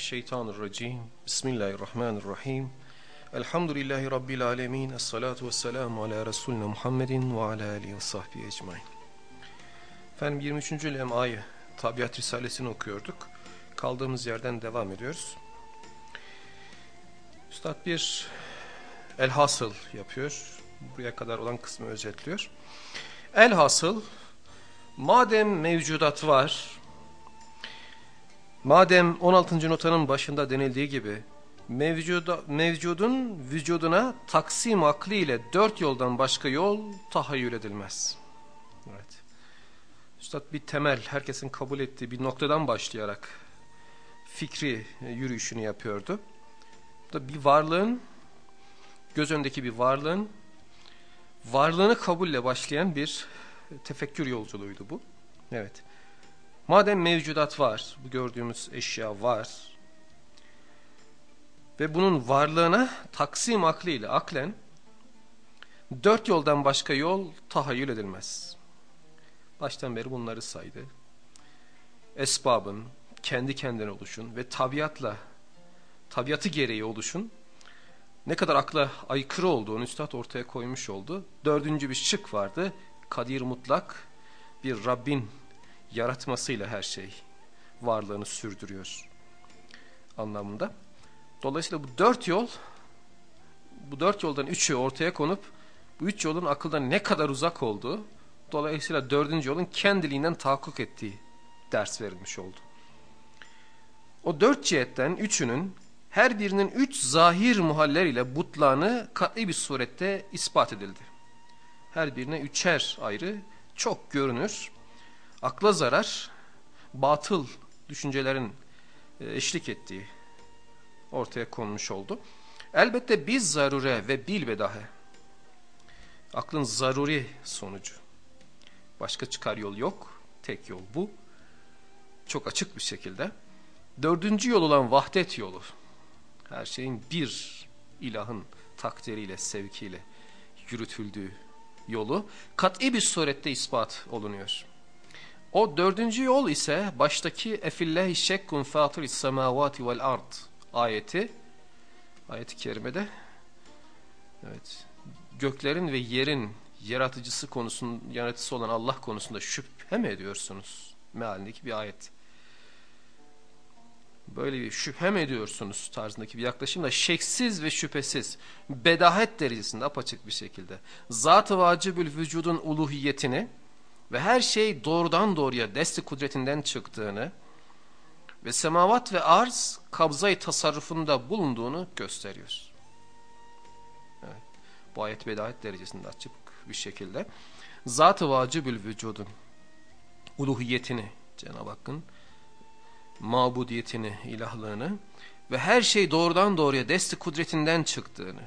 Mineşşeytanirracim. Bismillahirrahmanirrahim. Elhamdülillahi Rabbil alemin. Esselatu vesselamu ala Resulina Muhammedin ve ala alihi ve sahbihi ecmain. Efendim 23. lemayı Tabiat Risalesini okuyorduk. Kaldığımız yerden devam ediyoruz. Üstad bir elhasıl yapıyor. Buraya kadar olan kısmı özetliyor. Elhasıl madem mevcudat var, madem 16. notanın başında denildiği gibi mevcuda, mevcudun vücuduna taksim aklı ile dört yoldan başka yol tahayyül edilmez. Evet. Üstad bir temel, herkesin kabul ettiği bir noktadan başlayarak fikri yürüyüşünü yapıyordu. Da bir varlığın, göz önündeki bir varlığın varlığını kabulle başlayan bir tefekkür yolculuğuydu bu. Evet. Madem mevcudat var, bu gördüğümüz eşya var ve bunun varlığına taksim aklıyla aklen dört yoldan başka yol tahayyül edilmez. Baştan beri bunları saydı. Esbabın, kendi kendine oluşun ve tabiatla, tabiatı gereği oluşun ne kadar akla aykırı olduğunu Üstad ortaya koymuş oldu. Dördüncü bir şık vardı. Kadir mutlak bir Rabbin yaratmasıyla her şey varlığını sürdürüyor anlamında. Dolayısıyla bu dört yol, bu dört yoldan üçü ortaya konup bu üç yolun akıldan ne kadar uzak olduğu, dolayısıyla dördüncü yolun kendiliğinden tahakkuk ettiği ders verilmiş oldu. O dört cihetten üçünün her birinin üç zahir muhaller ile butlağını katli bir surette ispat edildi. Her birine üçer ayrı çok görünür, akla zarar, batıl düşüncelerin e, eşlik ettiği ortaya konmuş oldu. Elbette biz zarure ve bil bedahe. Aklın zaruri sonucu. Başka çıkar yol yok. Tek yol bu. Çok açık bir şekilde. Dördüncü yol olan vahdet yolu her şeyin bir ilahın takdiriyle, sevkiyle yürütüldüğü yolu kat'i bir surette ispat olunuyor. O dördüncü yol ise baştaki efillehi şekkun fatiris semavati vel ard ayeti. Ayeti kerimede. Evet. Göklerin ve yerin yaratıcısı konusunun yaratıcısı olan Allah konusunda şüphe mi ediyorsunuz? Mealindeki bir ayet. Böyle bir şüphem ediyorsunuz tarzındaki bir yaklaşımla şeksiz ve şüphesiz bedahet derecesinde apaçık bir şekilde. Zat-ı vacibül vücudun uluhiyetini ve her şey doğrudan doğruya desti kudretinden çıktığını ve semavat ve arz kabzayı tasarrufunda bulunduğunu gösteriyor. Evet, bu ayet bedahet derecesinde açık bir şekilde zat-ı vacibül vücudun uluhiyetini Cenab-ı Hakk'ın mabudiyetini, ilahlığını ve her şey doğrudan doğruya desti kudretinden çıktığını,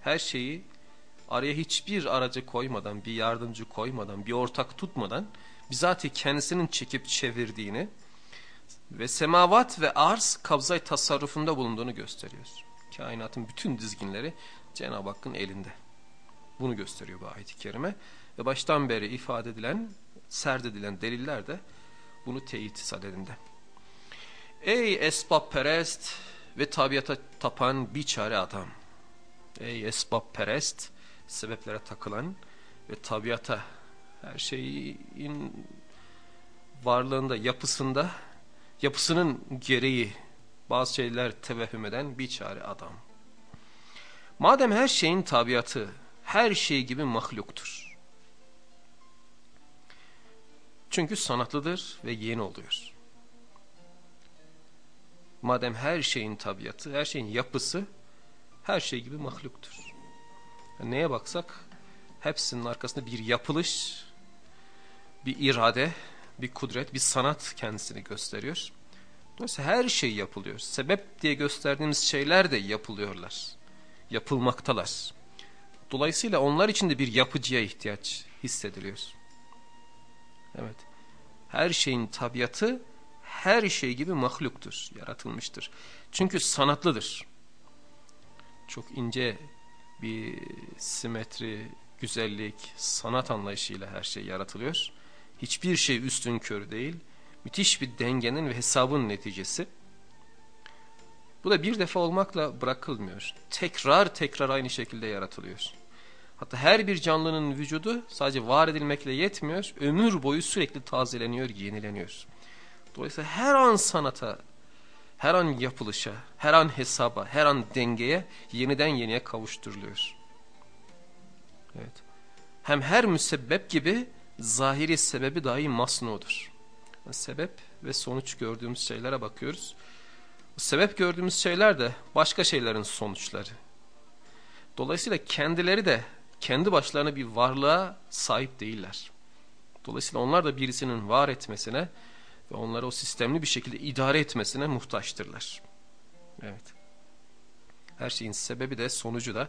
her şeyi araya hiçbir aracı koymadan, bir yardımcı koymadan, bir ortak tutmadan bizatihi kendisinin çekip çevirdiğini ve semavat ve arz kabzay tasarrufunda bulunduğunu gösteriyor. Kainatın bütün dizginleri Cenab-ı Hakk'ın elinde. Bunu gösteriyor bu ayet-i kerime. Ve baştan beri ifade edilen, serdedilen deliller de bunu teyit sadedinde. Ey esbab perest ve tabiata tapan biçare adam. Ey esbab perest, sebeplere takılan ve tabiata her şeyin varlığında, yapısında, yapısının gereği bazı şeyler tevehüm eden biçare adam. Madem her şeyin tabiatı her şey gibi mahluktur. Çünkü sanatlıdır ve yeni oluyor. Madem her şeyin tabiatı, her şeyin yapısı her şey gibi mahluktur. Neye baksak hepsinin arkasında bir yapılış, bir irade, bir kudret, bir sanat kendisini gösteriyor. Dolayısıyla her şey yapılıyor. Sebep diye gösterdiğimiz şeyler de yapılıyorlar. Yapılmaktalar. Dolayısıyla onlar için de bir yapıcıya ihtiyaç hissediliyor. Evet. Her şeyin tabiatı her şey gibi mahluktur, yaratılmıştır. Çünkü sanatlıdır. Çok ince bir simetri, güzellik, sanat anlayışıyla her şey yaratılıyor. Hiçbir şey üstün körü değil. Müthiş bir dengenin ve hesabın neticesi. Bu da bir defa olmakla bırakılmıyor. Tekrar tekrar aynı şekilde yaratılıyor. Hatta her bir canlının vücudu sadece var edilmekle yetmiyor. Ömür boyu sürekli tazeleniyor, yenileniyor. Dolayısıyla her an sanata, her an yapılışa, her an hesaba, her an dengeye yeniden yeniye kavuşturuluyor. Evet. Hem her müsebbep gibi zahiri sebebi dahi masnudur. sebep ve sonuç gördüğümüz şeylere bakıyoruz. Sebep gördüğümüz şeyler de başka şeylerin sonuçları. Dolayısıyla kendileri de kendi başlarına bir varlığa sahip değiller. Dolayısıyla onlar da birisinin var etmesine ve onları o sistemli bir şekilde idare etmesine muhtaçtırlar. Evet. Her şeyin sebebi de sonucu da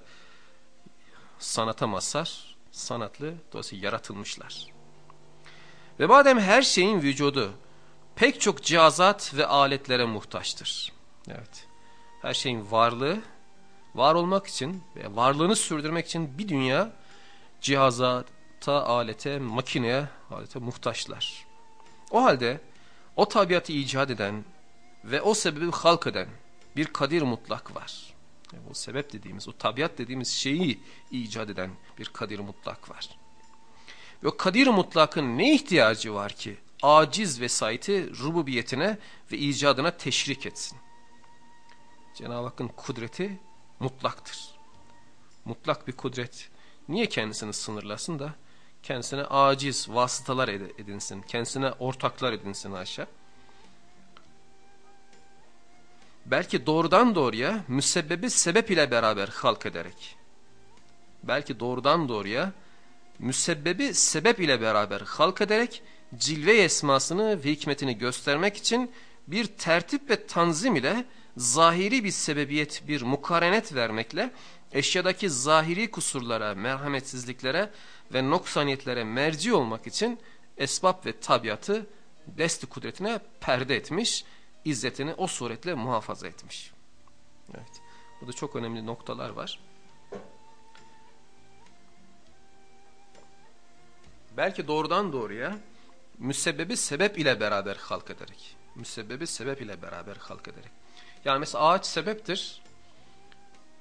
sanata mazhar, sanatlı, dolayısıyla yaratılmışlar. Ve madem her şeyin vücudu pek çok cihazat ve aletlere muhtaçtır. Evet. Her şeyin varlığı, var olmak için ve varlığını sürdürmek için bir dünya cihazata, alete, makineye, alete muhtaçlar. O halde o tabiatı icat eden ve o sebebi halk eden bir kadir mutlak var. Yani o sebep dediğimiz, o tabiat dediğimiz şeyi icat eden bir kadir mutlak var. Ve o kadir mutlakın ne ihtiyacı var ki aciz vesayeti rububiyetine ve icadına teşrik etsin? Cenab-ı Hakk'ın kudreti mutlaktır. Mutlak bir kudret. Niye kendisini sınırlasın da kendisine aciz vasıtalar edinsin, kendisine ortaklar edinsin aşağı. Belki doğrudan doğruya müsebbebi sebep ile beraber halk ederek, belki doğrudan doğruya müsebbebi sebep ile beraber halk ederek cilve esmasını ve hikmetini göstermek için bir tertip ve tanzim ile zahiri bir sebebiyet, bir mukarenet vermekle eşyadaki zahiri kusurlara, merhametsizliklere ve noksaniyetlere merci olmak için esbab ve tabiatı desti kudretine perde etmiş, izzetini o suretle muhafaza etmiş. Evet. Burada çok önemli noktalar var. Belki doğrudan doğruya müsebbebi sebep ile beraber halk ederek. Müsebbebi sebep ile beraber halk ederek. Yani mesela ağaç sebeptir.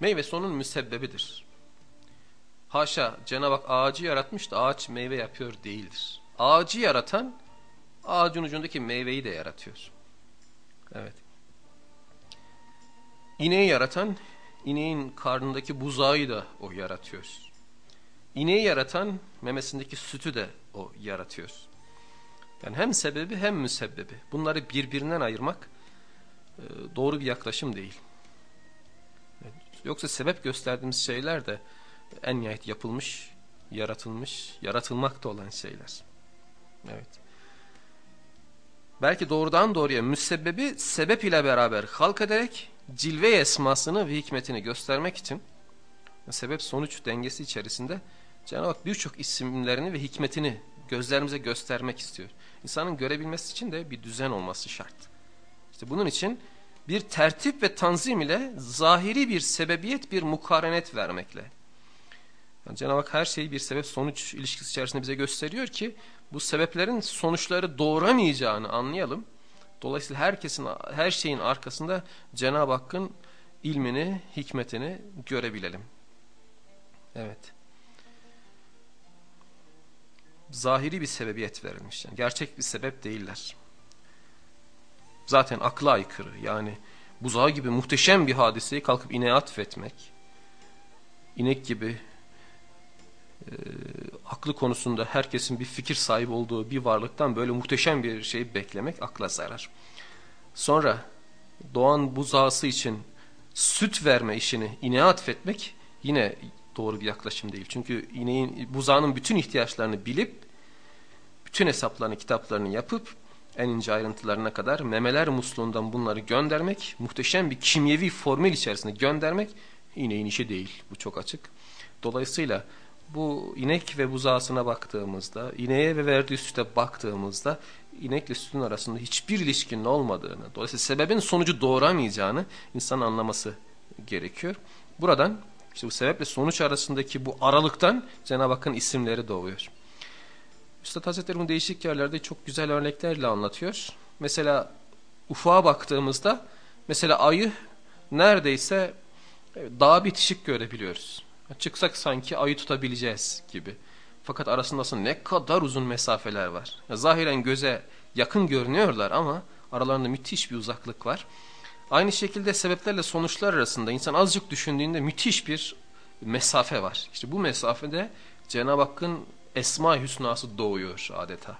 Meyve sonun müsebbebidir. Haşa Cenab-ı Hak ağacı yaratmış da ağaç meyve yapıyor değildir. Ağacı yaratan ağacın ucundaki meyveyi de yaratıyor. Evet. İneği yaratan ineğin karnındaki buzağı da o yaratıyor. İneği yaratan memesindeki sütü de o yaratıyor. Yani hem sebebi hem müsebbebi. Bunları birbirinden ayırmak e, doğru bir yaklaşım değil. Yoksa sebep gösterdiğimiz şeyler de en nihayet yapılmış, yaratılmış, yaratılmakta olan şeyler. Evet. Belki doğrudan doğruya müsebbebi sebep ile beraber halk ederek cilve esmasını ve hikmetini göstermek için sebep sonuç dengesi içerisinde Cenab-ı Hak birçok isimlerini ve hikmetini gözlerimize göstermek istiyor. İnsanın görebilmesi için de bir düzen olması şart. İşte bunun için bir tertip ve tanzim ile zahiri bir sebebiyet, bir mukarenet vermekle. Yani Cenab-ı Hak her şeyi bir sebep sonuç ilişkisi içerisinde bize gösteriyor ki bu sebeplerin sonuçları doğuramayacağını anlayalım. Dolayısıyla herkesin her şeyin arkasında Cenab-ı Hakk'ın ilmini, hikmetini görebilelim. Evet. Zahiri bir sebebiyet verilmiş. Yani gerçek bir sebep değiller zaten akla aykırı. Yani buzağı gibi muhteşem bir hadiseyi kalkıp ineğe atfetmek, inek gibi e, aklı konusunda herkesin bir fikir sahibi olduğu bir varlıktan böyle muhteşem bir şeyi beklemek akla zarar. Sonra doğan buzağısı için süt verme işini ineğe atfetmek yine doğru bir yaklaşım değil. Çünkü ineğin buzağının bütün ihtiyaçlarını bilip bütün hesaplarını kitaplarını yapıp en ince ayrıntılarına kadar memeler musluğundan bunları göndermek, muhteşem bir kimyevi formül içerisinde göndermek ineğin işi değil. Bu çok açık. Dolayısıyla bu inek ve buzağısına baktığımızda, ineğe ve verdiği süte baktığımızda inekle sütün arasında hiçbir ilişkinin olmadığını, dolayısıyla sebebin sonucu doğuramayacağını insan anlaması gerekiyor. Buradan işte bu sebeple sonuç arasındaki bu aralıktan Cenab-ı Hakk'ın isimleri doğuyor. Üstad Hazretleri bunu değişik yerlerde çok güzel örneklerle anlatıyor. Mesela ufağa baktığımızda mesela ayı neredeyse daha bitişik görebiliyoruz. Çıksak sanki ayı tutabileceğiz gibi. Fakat arasında aslında ne kadar uzun mesafeler var. Zahiren göze yakın görünüyorlar ama aralarında müthiş bir uzaklık var. Aynı şekilde sebeplerle sonuçlar arasında insan azıcık düşündüğünde müthiş bir mesafe var. İşte bu mesafede Cenab-ı Hakk'ın Esma-i Hüsna'sı doğuyor adeta.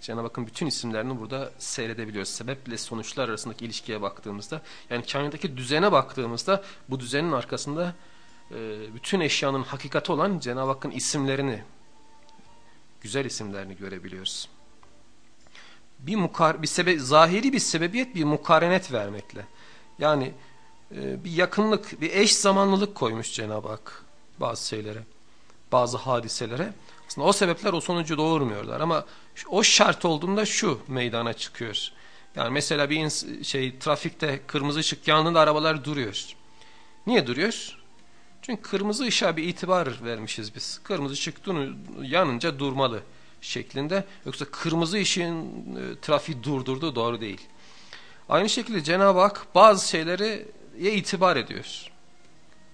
Cenab-ı Hakk'ın bütün isimlerini burada seyredebiliyoruz. Sebeple sonuçlar arasındaki ilişkiye baktığımızda, yani kainattaki düzene baktığımızda bu düzenin arkasında e, bütün eşyanın hakikati olan Cenab-ı Hakk'ın isimlerini, güzel isimlerini görebiliyoruz. Bir, mukar, bir sebe zahiri bir sebebiyet, bir mukarenet vermekle. Yani e, bir yakınlık, bir eş zamanlılık koymuş Cenab-ı Hak bazı şeylere, bazı hadiselere. Aslında o sebepler o sonucu doğurmuyorlar ama o şart olduğunda şu meydana çıkıyor. Yani mesela bir şey trafikte kırmızı ışık yandığında arabalar duruyor. Niye duruyor? Çünkü kırmızı ışığa bir itibar vermişiz biz. Kırmızı ışık yanınca durmalı şeklinde. Yoksa kırmızı ışığın e, trafiği durdurduğu doğru değil. Aynı şekilde Cenab-ı Hak bazı şeyleri itibar ediyor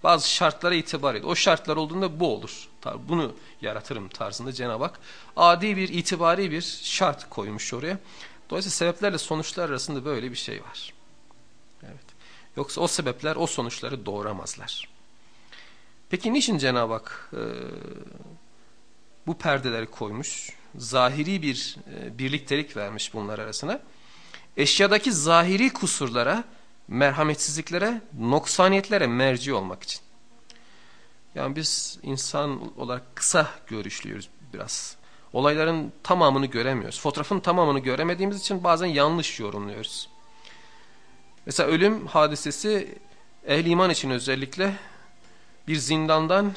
bazı şartlara itibar ediyor. O şartlar olduğunda bu olur. Bunu yaratırım tarzında Cenab-ı Hak adi bir itibari bir şart koymuş oraya. Dolayısıyla sebeplerle sonuçlar arasında böyle bir şey var. Evet. Yoksa o sebepler o sonuçları doğuramazlar. Peki niçin Cenab-ı Hak e, bu perdeleri koymuş? Zahiri bir e, birliktelik vermiş bunlar arasına. Eşyadaki zahiri kusurlara merhametsizliklere, noksaniyetlere merci olmak için. Yani biz insan olarak kısa görüşlüyoruz biraz. Olayların tamamını göremiyoruz. Fotoğrafın tamamını göremediğimiz için bazen yanlış yorumluyoruz. Mesela ölüm hadisesi ehli iman için özellikle bir zindandan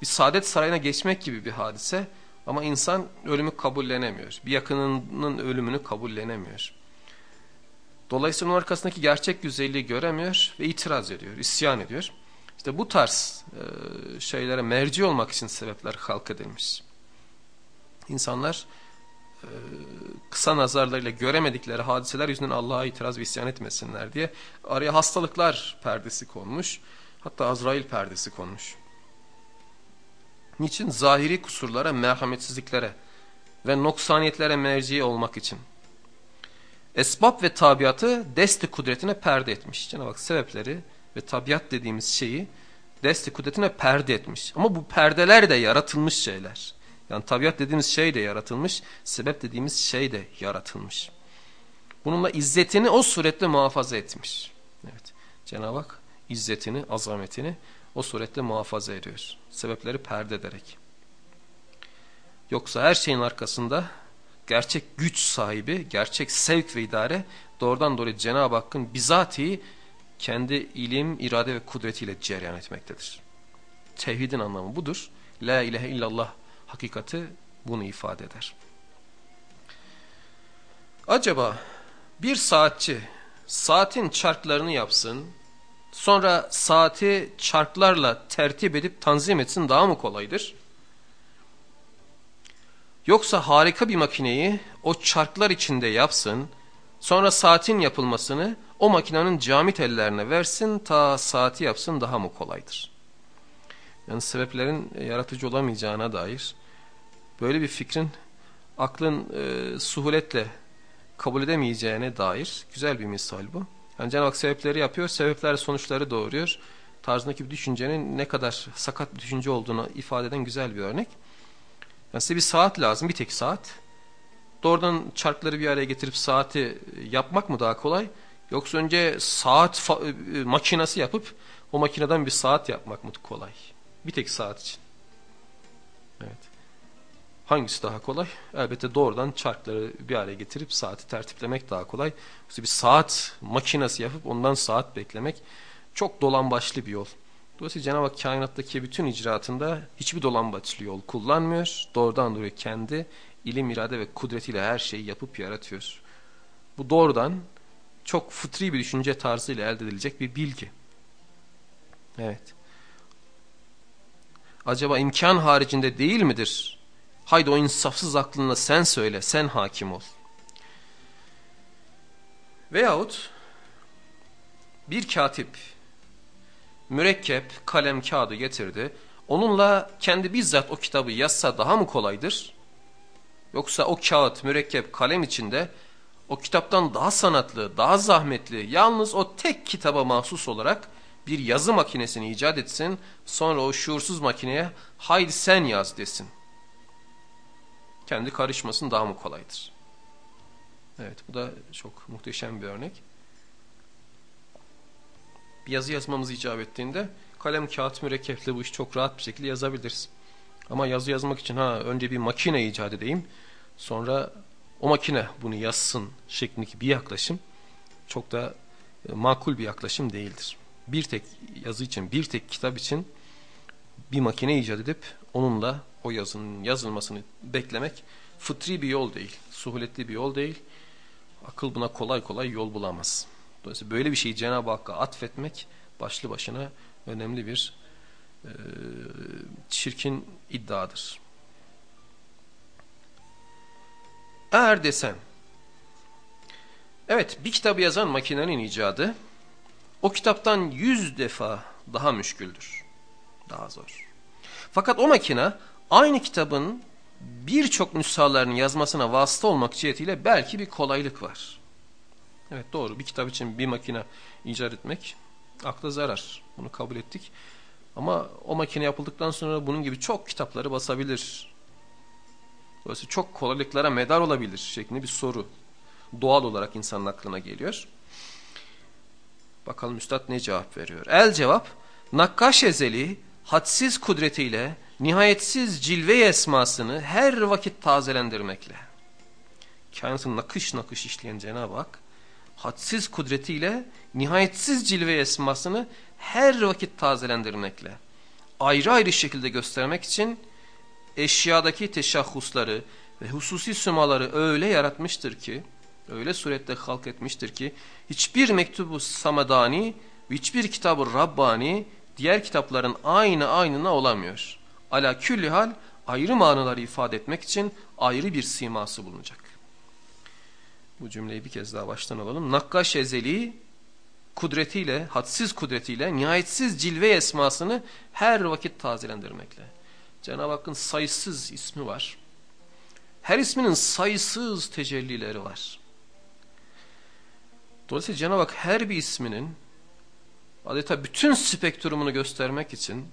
bir saadet sarayına geçmek gibi bir hadise. Ama insan ölümü kabullenemiyor. Bir yakınının ölümünü kabullenemiyor. Dolayısıyla onun arkasındaki gerçek güzelliği göremiyor ve itiraz ediyor, isyan ediyor. İşte bu tarz e, şeylere merci olmak için sebepler halk edilmiş. İnsanlar e, kısa nazarlarıyla göremedikleri hadiseler yüzünden Allah'a itiraz ve isyan etmesinler diye araya hastalıklar perdesi konmuş. Hatta Azrail perdesi konmuş. Niçin? Zahiri kusurlara, merhametsizliklere ve noksaniyetlere merci olmak için esbab ve tabiatı desti kudretine perde etmiş. Cenab-ı Hak sebepleri ve tabiat dediğimiz şeyi desti kudretine perde etmiş. Ama bu perdeler de yaratılmış şeyler. Yani tabiat dediğimiz şey de yaratılmış, sebep dediğimiz şey de yaratılmış. Bununla izzetini o suretle muhafaza etmiş. Evet. Cenab-ı Hak izzetini, azametini o suretle muhafaza ediyor. Sebepleri perde ederek. Yoksa her şeyin arkasında gerçek güç sahibi, gerçek sevk ve idare doğrudan doğruya Cenab-ı Hakk'ın bizatihi kendi ilim, irade ve kudretiyle cereyan etmektedir. Tevhidin anlamı budur. La ilahe illallah hakikati bunu ifade eder. Acaba bir saatçi saatin çarklarını yapsın, sonra saati çarklarla tertip edip tanzim etsin daha mı kolaydır? Yoksa harika bir makineyi o çarklar içinde yapsın, sonra saatin yapılmasını o makinenin camit ellerine versin ta saati yapsın daha mı kolaydır? Yani sebeplerin yaratıcı olamayacağına dair böyle bir fikrin aklın e, suhuletle kabul edemeyeceğine dair güzel bir misal bu. Yani Cenab-ı Hak sebepleri yapıyor, sebepler sonuçları doğuruyor. Tarzındaki bir düşüncenin ne kadar sakat bir düşünce olduğunu ifade eden güzel bir örnek. Yani size bir saat lazım, bir tek saat. Doğrudan çarkları bir araya getirip saati yapmak mı daha kolay? Yoksa önce saat e, makinesi yapıp o makineden bir saat yapmak mı kolay? Bir tek saat için. Evet. Hangisi daha kolay? Elbette doğrudan çarkları bir araya getirip saati tertiplemek daha kolay. Yoksa bir saat makinesi yapıp ondan saat beklemek çok dolan başlı bir yol. Dolayısıyla Cenab-ı Hak kainattaki bütün icraatında hiçbir dolambaçlı yol kullanmıyor. Doğrudan doğruya kendi ilim, irade ve kudretiyle her şeyi yapıp yaratıyor. Bu doğrudan çok fıtri bir düşünce tarzıyla elde edilecek bir bilgi. Evet. Acaba imkan haricinde değil midir? Haydi o insafsız aklınla sen söyle, sen hakim ol. Veyahut bir katip mürekkep, kalem, kağıdı getirdi. Onunla kendi bizzat o kitabı yazsa daha mı kolaydır? Yoksa o kağıt, mürekkep, kalem içinde o kitaptan daha sanatlı, daha zahmetli, yalnız o tek kitaba mahsus olarak bir yazı makinesini icat etsin, sonra o şuursuz makineye haydi sen yaz desin. Kendi karışmasın daha mı kolaydır? Evet bu da çok muhteşem bir örnek. Bir yazı yazmamız icap ettiğinde kalem, kağıt, mürekkeple bu işi çok rahat bir şekilde yazabiliriz. Ama yazı yazmak için ha önce bir makine icat edeyim, sonra o makine bunu yazsın şeklindeki bir yaklaşım çok da e, makul bir yaklaşım değildir. Bir tek yazı için, bir tek kitap için bir makine icat edip onunla o yazının yazılmasını beklemek fıtri bir yol değil, suhuletli bir yol değil. Akıl buna kolay kolay yol bulamaz. Dolayısıyla böyle bir şeyi Cenab-ı Hakk'a atfetmek başlı başına önemli bir e, çirkin iddiadır. Eğer desen, evet bir kitabı yazan makinenin icadı, o kitaptan yüz defa daha müşküldür, daha zor. Fakat o makine aynı kitabın birçok nüshalarını yazmasına vasıta olmak cihetiyle belki bir kolaylık var. Evet doğru bir kitap için bir makine icat etmek akla zarar. Bunu kabul ettik. Ama o makine yapıldıktan sonra bunun gibi çok kitapları basabilir. Dolayısıyla çok kolaylıklara medar olabilir şeklinde bir soru doğal olarak insanın aklına geliyor. Bakalım Üstad ne cevap veriyor? El cevap, Nakkaş Ezeli hadsiz kudretiyle nihayetsiz cilve esmasını her vakit tazelendirmekle. Kainatın nakış nakış işleyen Cenab-ı Hak, hadsiz kudretiyle nihayetsiz cilve esmasını her vakit tazelendirmekle, ayrı ayrı şekilde göstermek için eşyadaki teşahhusları ve hususi sümaları öyle yaratmıştır ki, öyle surette halk etmiştir ki, hiçbir mektubu samadani, hiçbir kitabı Rabbani, diğer kitapların aynı aynına olamıyor. Ala külli hal, ayrı manaları ifade etmek için ayrı bir siması bulunacak. Bu cümleyi bir kez daha baştan alalım. Nakkaş ezeli kudretiyle, hadsiz kudretiyle, nihayetsiz cilve esmasını her vakit tazelendirmekle. Cenab-ı Hakk'ın sayısız ismi var. Her isminin sayısız tecellileri var. Dolayısıyla Cenab-ı Hak her bir isminin adeta bütün spektrumunu göstermek için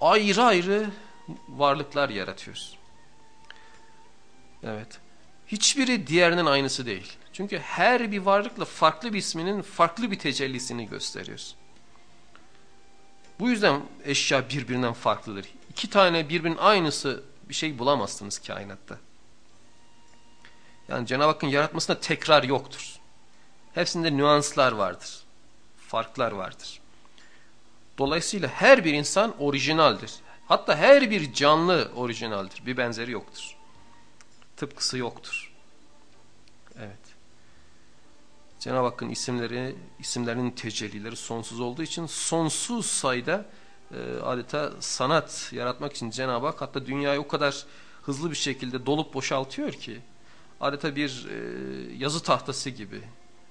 ayrı ayrı varlıklar yaratıyor. Evet. Hiçbiri diğerinin aynısı değil. Çünkü her bir varlıkla farklı bir isminin farklı bir tecellisini gösteriyor. Bu yüzden eşya birbirinden farklıdır. İki tane birbirinin aynısı bir şey bulamazsınız kainatta. Yani Cenab-ı Hakk'ın yaratmasında tekrar yoktur. Hepsinde nüanslar vardır. Farklar vardır. Dolayısıyla her bir insan orijinaldir. Hatta her bir canlı orijinaldir. Bir benzeri yoktur. Tıpkısı yoktur. Evet. Cenab-ı Hakk'ın isimleri, isimlerinin tecellileri sonsuz olduğu için sonsuz sayıda e, adeta sanat yaratmak için Cenab-ı Hak hatta dünyayı o kadar hızlı bir şekilde dolup boşaltıyor ki adeta bir e, yazı tahtası gibi.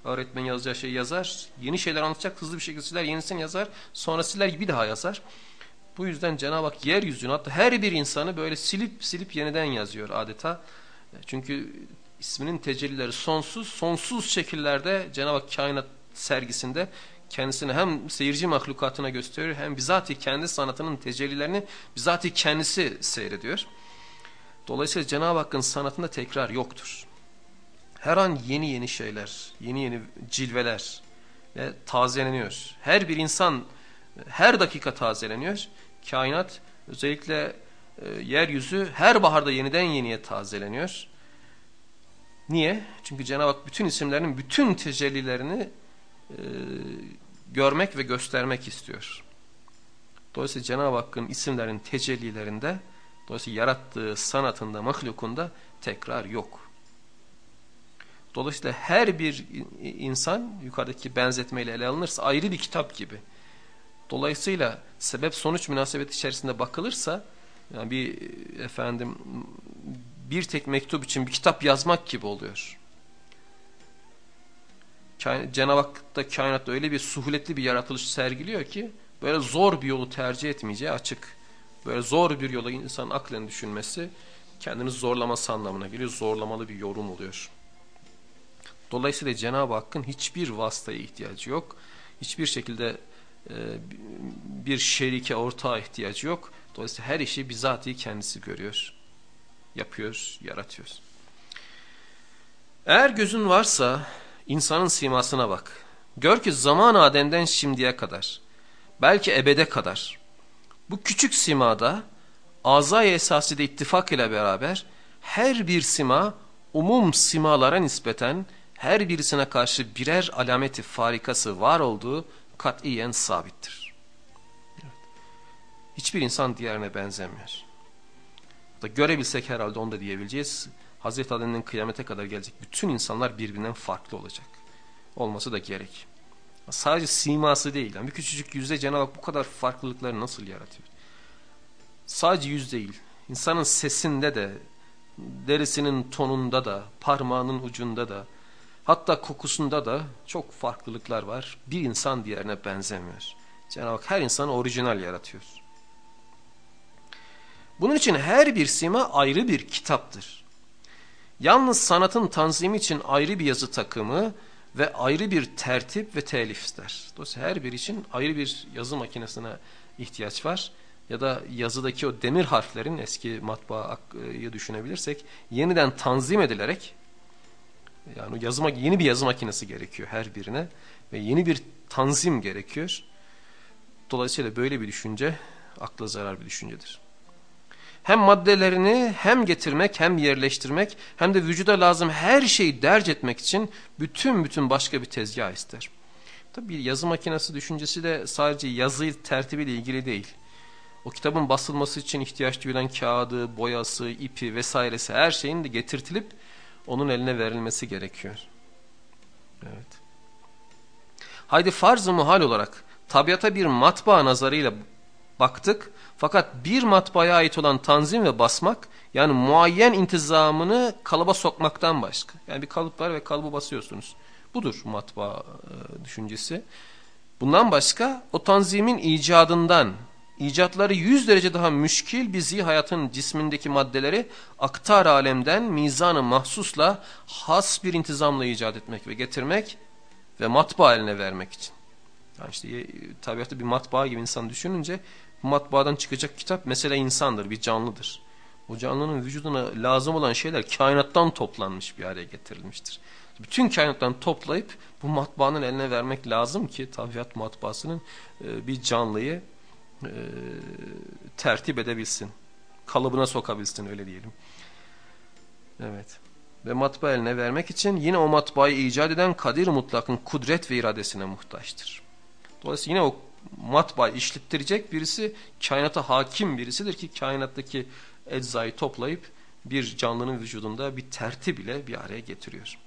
Öğretmen yazacağı şeyi yazar, yeni şeyler anlatacak hızlı bir şekilde siler, yenisini yazar, sonra siler bir daha yazar. Bu yüzden Cenab-ı Hak yeryüzünü hatta her bir insanı böyle silip silip yeniden yazıyor adeta. Çünkü isminin tecellileri sonsuz, sonsuz şekillerde Cenab-ı Hak kainat sergisinde kendisini hem seyirci mahlukatına gösteriyor hem bizatihi kendi sanatının tecellilerini bizatihi kendisi seyrediyor. Dolayısıyla Cenab-ı Hakk'ın sanatında tekrar yoktur. Her an yeni yeni şeyler, yeni yeni cilveler ve tazeleniyor. Her bir insan her dakika tazeleniyor. Kainat özellikle e, yeryüzü her baharda yeniden yeniye tazeleniyor. Niye? Çünkü Cenab-ı Hak bütün isimlerinin bütün tecellilerini e, görmek ve göstermek istiyor. Dolayısıyla Cenab-ı Hakk'ın isimlerin tecellilerinde, dolayısıyla yarattığı sanatında, mahlukunda tekrar yok. Dolayısıyla her bir insan yukarıdaki benzetmeyle ele alınırsa ayrı bir kitap gibi. Dolayısıyla sebep sonuç münasebet içerisinde bakılırsa yani bir efendim bir tek mektup için bir kitap yazmak gibi oluyor. Cenab-ı Hak da kainatta öyle bir suhuletli bir yaratılış sergiliyor ki böyle zor bir yolu tercih etmeyeceği açık. Böyle zor bir yola insan aklen düşünmesi kendini zorlaması anlamına geliyor. Zorlamalı bir yorum oluyor. Dolayısıyla Cenab-ı Hakk'ın hiçbir vasıtaya ihtiyacı yok. Hiçbir şekilde e, bir şerike ortağa ihtiyacı yok. Dolayısıyla her işi bizatihi kendisi görüyor, yapıyor, yaratıyor. Eğer gözün varsa insanın simasına bak. Gör ki zaman Adem'den şimdiye kadar, belki ebede kadar, bu küçük simada azay esası da ittifak ile beraber her bir sima umum simalara nispeten her birisine karşı birer alameti farikası var olduğu katiyen sabittir. Hiçbir insan diğerine benzemiyor. Da görebilsek herhalde onu da diyebileceğiz. Hazreti Adem'in kıyamete kadar gelecek bütün insanlar birbirinden farklı olacak. Olması da gerek. Sadece siması değil. Yani bir küçücük yüzde Cenab-ı Hak bu kadar farklılıkları nasıl yaratıyor? Sadece yüz değil. İnsanın sesinde de, derisinin tonunda da, parmağının ucunda da, hatta kokusunda da çok farklılıklar var. Bir insan diğerine benzemiyor. Cenab-ı Hak her insanı orijinal yaratıyor. Bunun için her bir sima ayrı bir kitaptır. Yalnız sanatın tanzimi için ayrı bir yazı takımı ve ayrı bir tertip ve telif ister. Dolayısıyla her bir için ayrı bir yazı makinesine ihtiyaç var. Ya da yazıdaki o demir harflerin eski matbaayı düşünebilirsek yeniden tanzim edilerek yani yazıma yeni bir yazı makinesi gerekiyor her birine ve yeni bir tanzim gerekiyor. Dolayısıyla böyle bir düşünce akla zarar bir düşüncedir. Hem maddelerini hem getirmek hem yerleştirmek hem de vücuda lazım her şeyi derc etmek için bütün bütün başka bir tezgah ister. Tabi bir yazı makinesi düşüncesi de sadece yazı tertibiyle ilgili değil. O kitabın basılması için ihtiyaç duyulan kağıdı, boyası, ipi vesairesi her şeyin de getirtilip onun eline verilmesi gerekiyor. Evet. Haydi farz-ı muhal olarak tabiata bir matbaa nazarıyla baktık. Fakat bir matbaaya ait olan tanzim ve basmak yani muayyen intizamını kalıba sokmaktan başka. Yani bir kalıp var ve kalıbı basıyorsunuz. Budur matbaa e, düşüncesi. Bundan başka o tanzimin icadından, icatları yüz derece daha müşkil bir zihayatın cismindeki maddeleri aktar alemden mizanı mahsusla has bir intizamla icat etmek ve getirmek ve matbaa haline vermek için. Yani işte e, tabiatı bir matbaa gibi insan düşününce bu matbaadan çıkacak kitap mesela insandır, bir canlıdır. O canlının vücuduna lazım olan şeyler kainattan toplanmış bir araya getirilmiştir. Bütün kainattan toplayıp bu matbaanın eline vermek lazım ki tabiat matbaasının e, bir canlıyı e, tertip edebilsin. Kalıbına sokabilsin öyle diyelim. Evet. Ve matbaa eline vermek için yine o matbaayı icat eden kadir mutlakın kudret ve iradesine muhtaçtır. Dolayısıyla yine o matbaa işlettirecek birisi kainata hakim birisidir ki kainattaki eczayı toplayıp bir canlının vücudunda bir tertip ile bir araya getiriyor.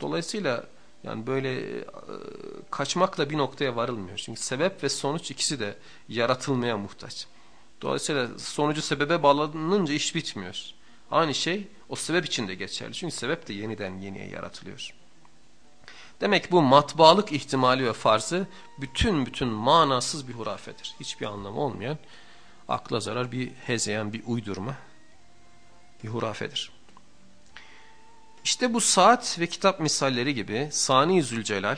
Dolayısıyla yani böyle e, kaçmakla bir noktaya varılmıyor. Çünkü sebep ve sonuç ikisi de yaratılmaya muhtaç. Dolayısıyla sonucu sebebe bağlanınca iş bitmiyor. Aynı şey o sebep için de geçerli. Çünkü sebep de yeniden yeniye yaratılıyor. Demek bu matbaalık ihtimali ve farzı bütün bütün manasız bir hurafedir. Hiçbir anlamı olmayan, akla zarar bir hezeyan, bir uydurma, bir hurafedir. İşte bu saat ve kitap misalleri gibi Sani Zülcelal,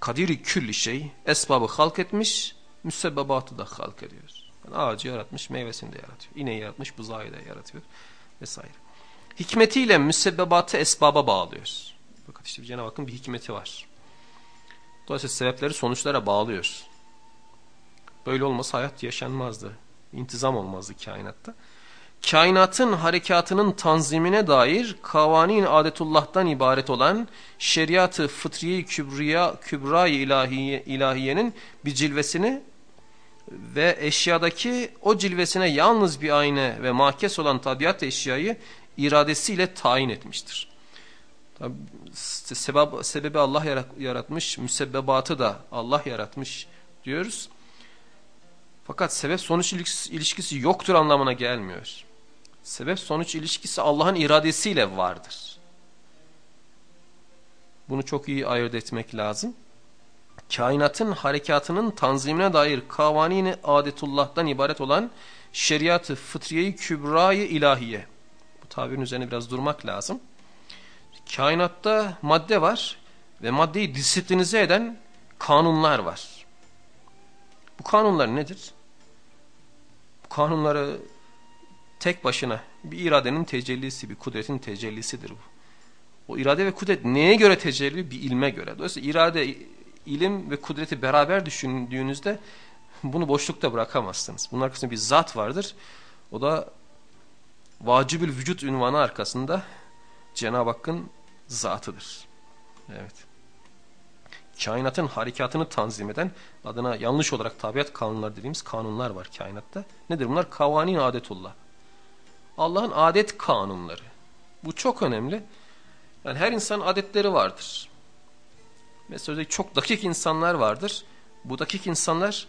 kadiri külli şey, esbabı halk etmiş, müsebbebatı da halk ediyor. Yani ağacı yaratmış, meyvesini de yaratıyor. İneği yaratmış, buzağı da yaratıyor vesaire. Hikmetiyle müsebbebatı esbaba bağlıyoruz. Fakat işte Cenab-ı Hakk'ın bir hikmeti var. Dolayısıyla sebepleri sonuçlara bağlıyoruz. Böyle olmasa hayat yaşanmazdı. İntizam olmazdı kainatta. Kainatın harekatının tanzimine dair kavanin adetullah'tan ibaret olan şeriatı fıtriye kübriya kübra ilahiye, ilahiyenin bir cilvesini ve eşyadaki o cilvesine yalnız bir ayna ve mahkes olan tabiat eşyayı iradesiyle tayin etmiştir. Tabi, sebep, sebebi Allah yaratmış, müsebbebatı da Allah yaratmış diyoruz. Fakat sebep sonuç ilişkisi yoktur anlamına gelmiyor. Sebep sonuç ilişkisi Allah'ın iradesiyle vardır. Bunu çok iyi ayırt etmek lazım. Kainatın harekatının tanzimine dair kavanini adetullah'tan ibaret olan şeriatı fıtriyeyi kübrayı ilahiye. Bu tabirin üzerine biraz durmak lazım. Kainatta madde var ve maddeyi disiplinize eden kanunlar var. Bu kanunlar nedir? Bu kanunları tek başına bir iradenin tecellisi, bir kudretin tecellisidir bu. O irade ve kudret neye göre tecelli? Bir ilme göre. Dolayısıyla irade, ilim ve kudreti beraber düşündüğünüzde bunu boşlukta bırakamazsınız. Bunun arkasında bir zat vardır. O da vacibül vücut ünvanı arkasında Cenab-ı Hakk'ın zatıdır. Evet. Kainatın harekatını tanzim eden adına yanlış olarak tabiat kanunları dediğimiz kanunlar var kainatta. Nedir bunlar? Kavanin adetullah. Allah'ın adet kanunları. Bu çok önemli. Yani her insan adetleri vardır. Mesela çok dakik insanlar vardır. Bu dakik insanlar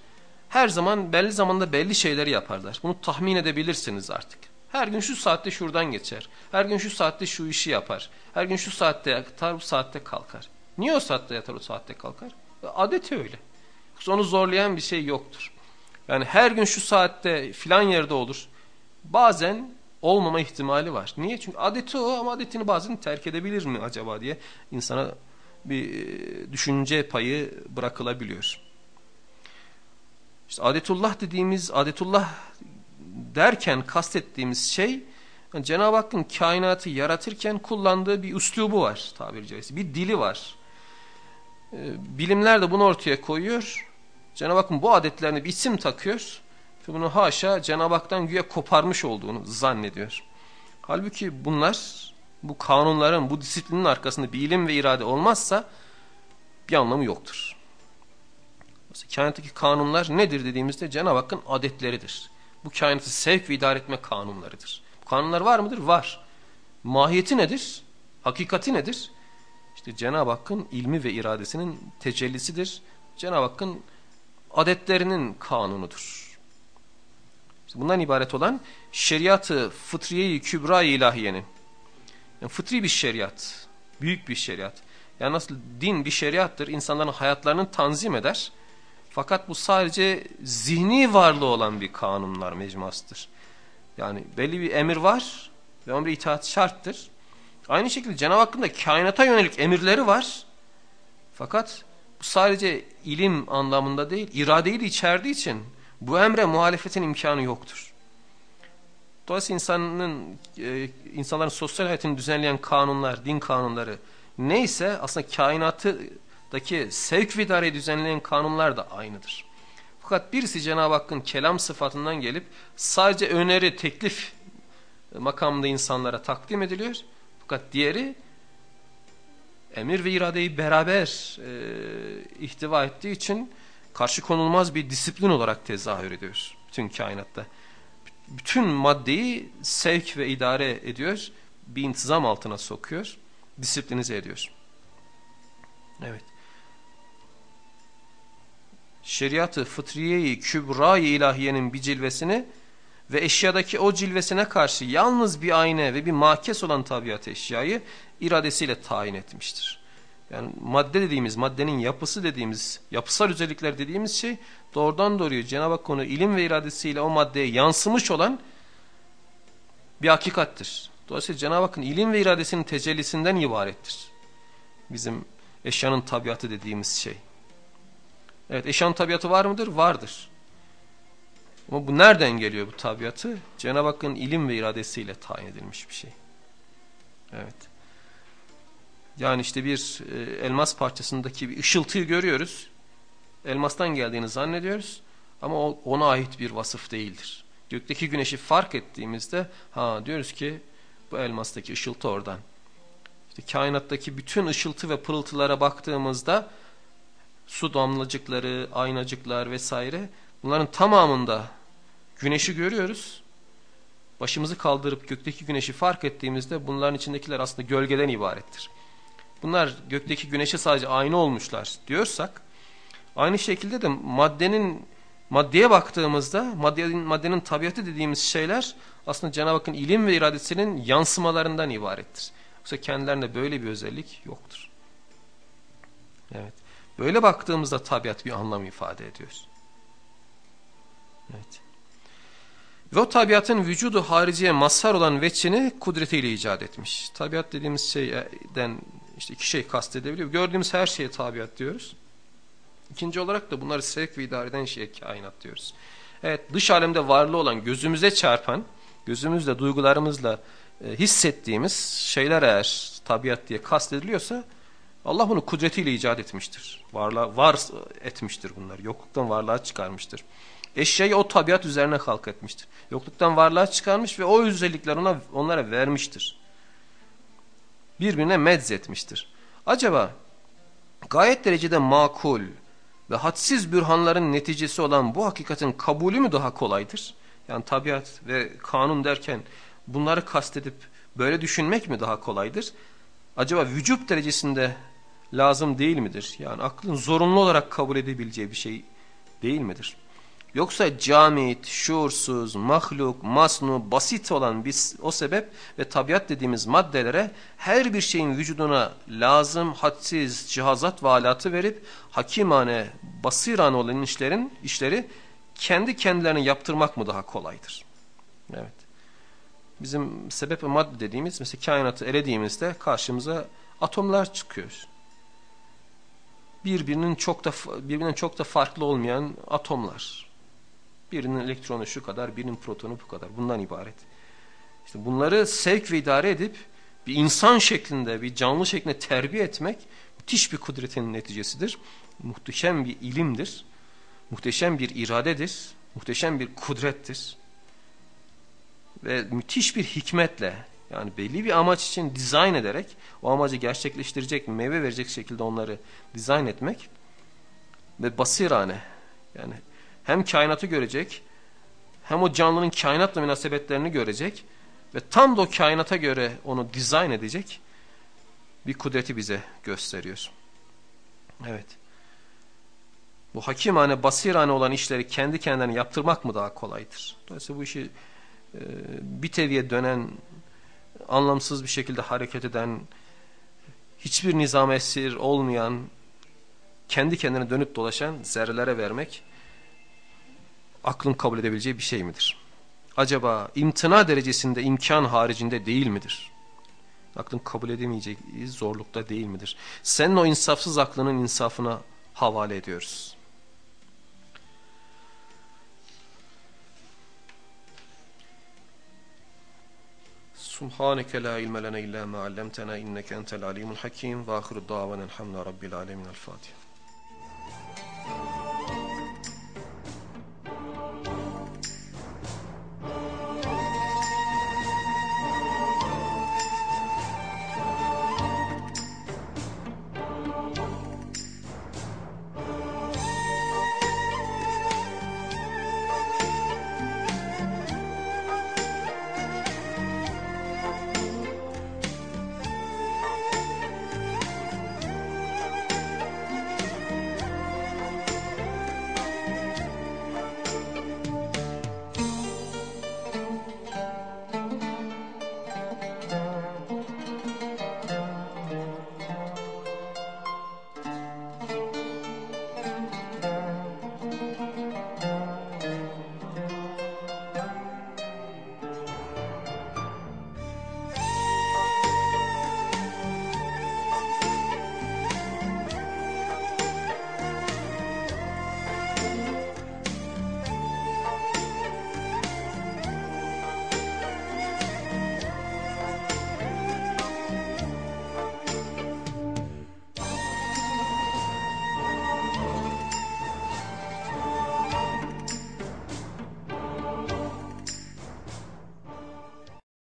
her zaman belli zamanda belli şeyleri yaparlar. Bunu tahmin edebilirsiniz artık. Her gün şu saatte şuradan geçer. Her gün şu saatte şu işi yapar. Her gün şu saatte yatar, bu saatte kalkar. Niye o saatte yatar, o saatte kalkar? Adeti öyle. Onu zorlayan bir şey yoktur. Yani her gün şu saatte filan yerde olur. Bazen olmama ihtimali var. Niye? Çünkü adeti o ama adetini bazen terk edebilir mi acaba diye insana bir e, düşünce payı bırakılabiliyor. İşte adetullah dediğimiz, adetullah derken kastettiğimiz şey Cenab-ı Hakk'ın kainatı yaratırken kullandığı bir üslubu var tabiri caizse. Bir dili var. Ee, bilimler de bunu ortaya koyuyor. Cenab-ı Hakk'ın bu adetlerine bir isim takıyor. Ve bunu haşa Cenab-ı Hak'tan güya koparmış olduğunu zannediyor. Halbuki bunlar bu kanunların, bu disiplinin arkasında bir ilim ve irade olmazsa bir anlamı yoktur. Kainattaki kanunlar nedir dediğimizde Cenab-ı Hakk'ın adetleridir. Bu kainatı sevk ve idare etme kanunlarıdır. Bu kanunlar var mıdır? Var. Mahiyeti nedir? Hakikati nedir? İşte Cenab-ı Hakk'ın ilmi ve iradesinin tecellisidir. Cenab-ı Hakk'ın adetlerinin kanunudur. Bundan ibaret olan şeriatı fıtriye-i kübra ilahiyenin. Yani fıtri bir şeriat. Büyük bir şeriat. Yani nasıl din bir şeriattır. insanların hayatlarını tanzim eder. Fakat bu sadece zihni varlığı olan bir kanunlar mecmuasıdır. Yani belli bir emir var ve emre itaat şarttır. Aynı şekilde Cenab-ı Hakk'ın da kainata yönelik emirleri var. Fakat bu sadece ilim anlamında değil, iradeyi de içerdiği için bu emre muhalefetin imkanı yoktur. Dolayısıyla insanın, e, insanların sosyal hayatını düzenleyen kanunlar, din kanunları neyse aslında kainattaki sevk ve idareyi düzenleyen kanunlar da aynıdır. Fakat birisi Cenab-ı Hakk'ın kelam sıfatından gelip sadece öneri, teklif makamında insanlara takdim ediliyor. Fakat diğeri emir ve iradeyi beraber e, ihtiva ettiği için karşı konulmaz bir disiplin olarak tezahür ediyor bütün kainatta. Bütün maddeyi sevk ve idare ediyor, bir intizam altına sokuyor, disiplinize ediyor. Evet. Şeriatı fıtriyeyi kübra-i ilahiyenin bir cilvesini ve eşyadaki o cilvesine karşı yalnız bir ayna ve bir makes olan tabiat eşyayı iradesiyle tayin etmiştir. Yani madde dediğimiz, maddenin yapısı dediğimiz, yapısal özellikler dediğimiz şey doğrudan doğruya Cenab-ı Hak konu ilim ve iradesiyle o maddeye yansımış olan bir hakikattir. Dolayısıyla Cenab-ı Hakk'ın ilim ve iradesinin tecellisinden ibarettir. Bizim eşyanın tabiatı dediğimiz şey. Evet eşyanın tabiatı var mıdır? Vardır. Ama bu nereden geliyor bu tabiatı? Cenab-ı Hakk'ın ilim ve iradesiyle tayin edilmiş bir şey. Evet. Yani işte bir e, elmas parçasındaki bir ışıltıyı görüyoruz. Elmastan geldiğini zannediyoruz. Ama o, ona ait bir vasıf değildir. Gökteki güneşi fark ettiğimizde ha diyoruz ki bu elmastaki ışıltı oradan. İşte kainattaki bütün ışıltı ve pırıltılara baktığımızda su damlacıkları, aynacıklar vesaire bunların tamamında güneşi görüyoruz. Başımızı kaldırıp gökteki güneşi fark ettiğimizde bunların içindekiler aslında gölgeden ibarettir. Bunlar gökteki güneşe sadece aynı olmuşlar diyorsak aynı şekilde de maddenin maddeye baktığımızda maddenin, maddenin tabiatı dediğimiz şeyler aslında Cenab-ı Hakk'ın ilim ve iradesinin yansımalarından ibarettir. Yoksa kendilerinde böyle bir özellik yoktur. Evet. Böyle baktığımızda tabiat bir anlam ifade ediyor. Evet. Ve o tabiatın vücudu hariciye mazhar olan veçini kudretiyle icat etmiş. Tabiat dediğimiz şeyden işte iki şey kastedebiliyor. Gördüğümüz her şeye tabiat diyoruz. İkinci olarak da bunları sevk ve idare eden şeye kainat diyoruz. Evet dış alemde varlığı olan gözümüze çarpan, gözümüzle duygularımızla e, hissettiğimiz şeyler eğer tabiat diye kastediliyorsa Allah bunu kudretiyle icat etmiştir. Varlığa, var etmiştir bunları. Yokluktan varlığa çıkarmıştır. Eşyayı o tabiat üzerine halk etmiştir. Yokluktan varlığa çıkarmış ve o özellikler ona, onlara vermiştir. Birbirine medzetmiştir. Acaba gayet derecede makul ve hadsiz bürhanların neticesi olan bu hakikatin kabulü mü daha kolaydır? Yani tabiat ve kanun derken bunları kastedip böyle düşünmek mi daha kolaydır? Acaba vücut derecesinde lazım değil midir? Yani aklın zorunlu olarak kabul edebileceği bir şey değil midir? Yoksa camit, şuursuz, mahluk, masnu, basit olan biz o sebep ve tabiat dediğimiz maddelere her bir şeyin vücuduna lazım, hadsiz, cihazat ve alatı verip hakimane, basirane olan işlerin işleri kendi kendilerini yaptırmak mı daha kolaydır? Evet. Bizim sebep ve madde dediğimiz mesela kainatı elediğimizde karşımıza atomlar çıkıyor. Birbirinin çok da birbirinden çok da farklı olmayan atomlar. Birinin elektronu şu kadar, birinin protonu bu kadar. Bundan ibaret. İşte bunları sevk ve idare edip bir insan şeklinde, bir canlı şeklinde terbiye etmek müthiş bir kudretin neticesidir. Muhteşem bir ilimdir. Muhteşem bir iradedir. Muhteşem bir kudrettir. Ve müthiş bir hikmetle yani belli bir amaç için dizayn ederek o amacı gerçekleştirecek, meyve verecek şekilde onları dizayn etmek ve basirane yani hem kainatı görecek hem o canlının kainatla münasebetlerini görecek ve tam da o kainata göre onu dizayn edecek bir kudreti bize gösteriyor. Evet. Bu hakimane, basirane olan işleri kendi kendine yaptırmak mı daha kolaydır? Dolayısıyla bu işi e, bir teviye dönen, anlamsız bir şekilde hareket eden, hiçbir nizam esir olmayan, kendi kendine dönüp dolaşan zerrelere vermek aklın kabul edebileceği bir şey midir? Acaba imtina derecesinde imkan haricinde değil midir? Aklın kabul edemeyeceği zorlukta değil midir? Senin o insafsız aklının insafına havale ediyoruz. Subhaneke la ilme lene illa ma allamtena inneke entel alimul hakim ve ahiru davanen elhamdülillahi rabbil alemin el Fatiha.